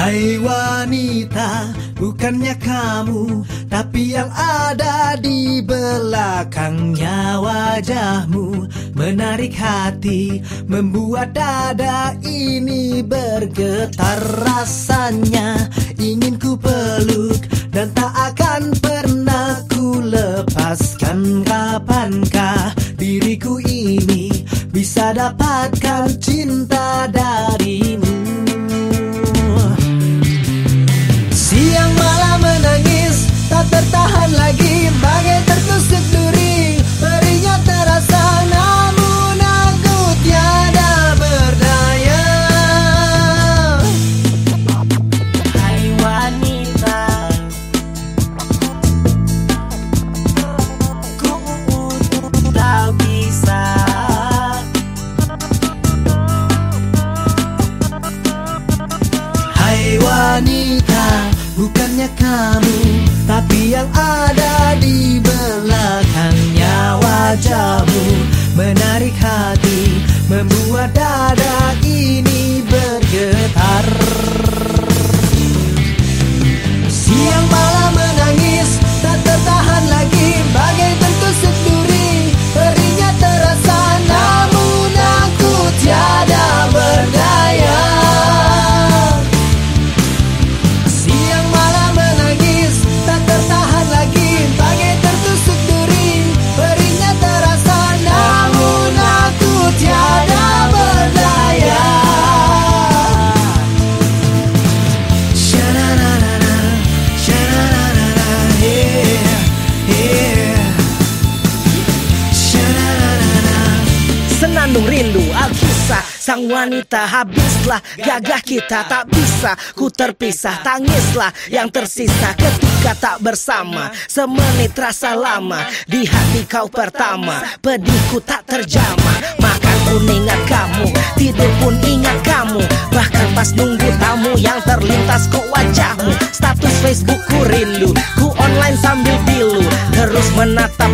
Hai wanita, bukannya kamu Tapi yang ada di belakangnya wajahmu. Menarik hati, membuat dada ini bergetar rasanya. Ingin ku peluk dan tak akan pernah ku lepaskan. Kapankah diriku ini bisa dapatkan cinta darimu Bukannya kamu Tapi yang ada di belakangnya wajahmu Menarik hati Membuat dada rindu Alkisah. Sang wanita habislah Gagah kita tak bisa. Ku terpisah Tangislah yang tersisa Ketika tak bersama. Semenit rasa lama Di hati kau pertama. Pedihku tak terjama Makan pun ingat kamu Tidur pun ingat kamu. Bahkan pas nunggu tamu Yang terlintas kok wajahmu. Status Facebookku rindu Ku online sambil pilu Terus menatap